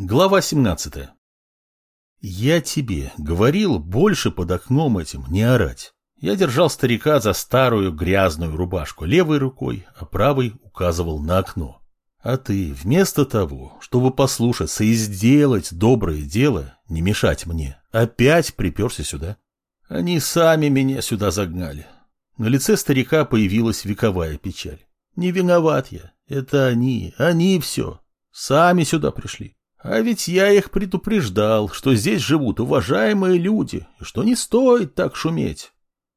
Глава 17. Я тебе говорил больше под окном этим не орать. Я держал старика за старую грязную рубашку левой рукой, а правой указывал на окно. А ты, вместо того, чтобы послушаться и сделать доброе дело, не мешать мне, опять приперся сюда. Они сами меня сюда загнали. На лице старика появилась вековая печаль. Не виноват я. Это они, они все. Сами сюда пришли. А ведь я их предупреждал, что здесь живут уважаемые люди, и что не стоит так шуметь.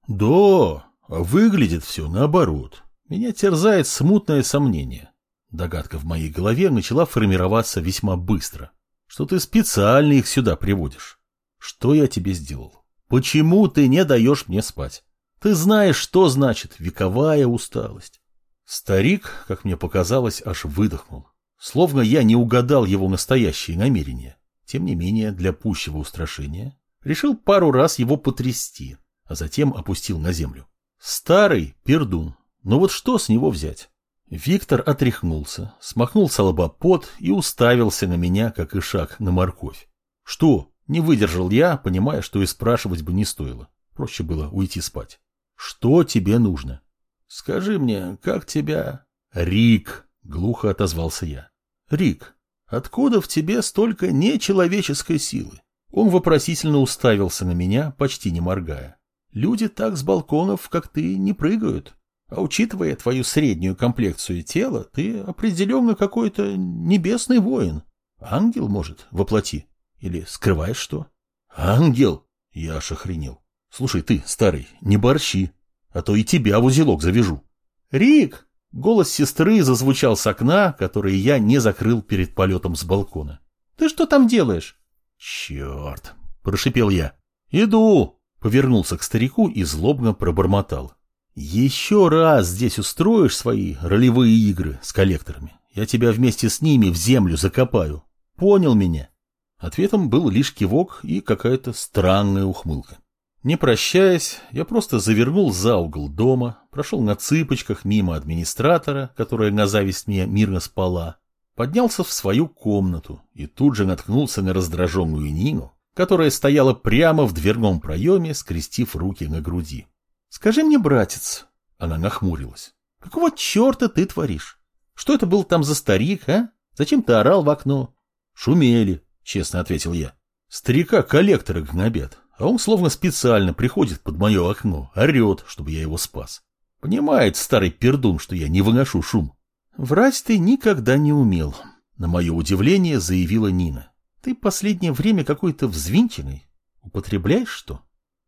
Да, а выглядит все наоборот. Меня терзает смутное сомнение. Догадка в моей голове начала формироваться весьма быстро. Что ты специально их сюда приводишь. Что я тебе сделал? Почему ты не даешь мне спать? Ты знаешь, что значит вековая усталость. Старик, как мне показалось, аж выдохнул. Словно я не угадал его настоящие намерения. Тем не менее, для пущего устрашения, решил пару раз его потрясти, а затем опустил на землю. Старый пердун. Но вот что с него взять? Виктор отряхнулся, смахнул с лба и уставился на меня, как и шаг на морковь. Что? Не выдержал я, понимая, что и спрашивать бы не стоило. Проще было уйти спать. Что тебе нужно? Скажи мне, как тебя... Рик, глухо отозвался я. Рик, откуда в тебе столько нечеловеческой силы? Он вопросительно уставился на меня, почти не моргая. Люди так с балконов, как ты, не прыгают. А учитывая твою среднюю комплекцию тела, ты определенно какой-то небесный воин. Ангел, может, воплоти? Или скрываешь что? Ангел? Я аж охренел. Слушай, ты, старый, не борщи, а то и тебя в узелок завяжу. Рик, Голос сестры зазвучал с окна, которое я не закрыл перед полетом с балкона. «Ты что там делаешь?» «Черт!» – прошипел я. «Иду!» – повернулся к старику и злобно пробормотал. «Еще раз здесь устроишь свои ролевые игры с коллекторами. Я тебя вместе с ними в землю закопаю. Понял меня?» Ответом был лишь кивок и какая-то странная ухмылка. Не прощаясь, я просто завернул за угол дома, прошел на цыпочках мимо администратора, которая на зависть мне мирно спала, поднялся в свою комнату и тут же наткнулся на раздраженную Нину, которая стояла прямо в дверном проеме, скрестив руки на груди. «Скажи мне, братец», — она нахмурилась, — «какого черта ты творишь? Что это был там за старик, а? Зачем ты орал в окно?» «Шумели», — честно ответил я. «Старика коллекторы гнобят, а он словно специально приходит под мое окно, орет, чтобы я его спас. Понимает старый пердун, что я не выношу шум. Врать ты никогда не умел, на мое удивление заявила Нина. Ты последнее время какой-то взвинченный. Употребляешь что?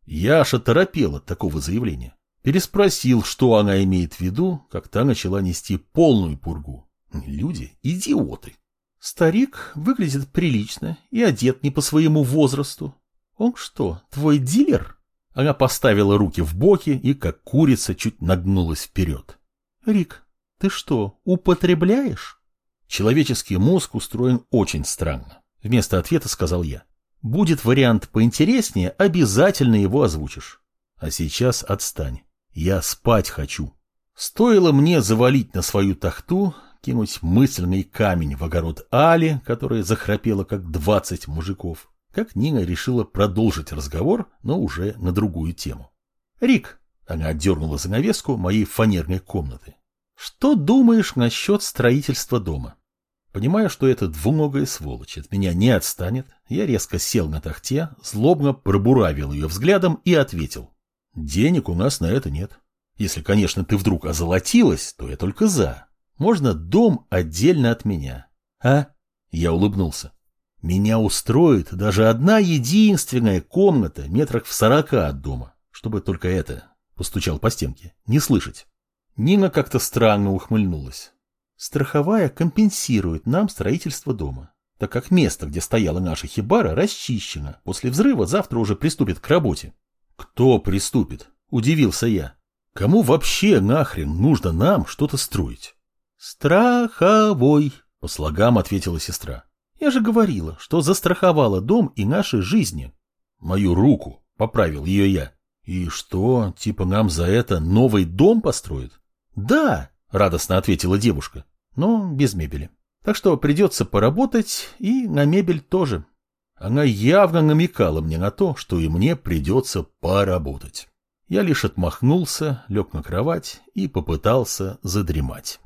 Яша торопела от такого заявления. Переспросил, что она имеет в виду, как та начала нести полную пургу. Люди – идиоты. Старик выглядит прилично и одет не по своему возрасту, «Он что, твой дилер?» Она поставила руки в боки и, как курица, чуть нагнулась вперед. «Рик, ты что, употребляешь?» Человеческий мозг устроен очень странно. Вместо ответа сказал я. «Будет вариант поинтереснее, обязательно его озвучишь. А сейчас отстань. Я спать хочу». Стоило мне завалить на свою тахту, кинуть мысленный камень в огород Али, которая захрапела как двадцать мужиков, как Нина решила продолжить разговор, но уже на другую тему. «Рик», — она отдернула занавеску моей фанерной комнаты, — «что думаешь насчет строительства дома?» Понимая, что эта двуногая сволочь от меня не отстанет, я резко сел на тахте, злобно пробуравил ее взглядом и ответил. «Денег у нас на это нет. Если, конечно, ты вдруг озолотилась, то я только за. Можно дом отдельно от меня. А?» Я улыбнулся. Меня устроит даже одна единственная комната метрах в сорока от дома, чтобы только это, постучал по стенке, не слышать. Нина как-то странно ухмыльнулась. Страховая компенсирует нам строительство дома, так как место, где стояла наша хибара, расчищено. После взрыва завтра уже приступит к работе. Кто приступит? Удивился я. Кому вообще нахрен нужно нам что-то строить? Страховой, по слогам ответила сестра. Я же говорила, что застраховала дом и наши жизни. Мою руку, поправил ее я. И что, типа нам за это новый дом построят? Да, радостно ответила девушка, но без мебели. Так что придется поработать и на мебель тоже. Она явно намекала мне на то, что и мне придется поработать. Я лишь отмахнулся, лег на кровать и попытался задремать.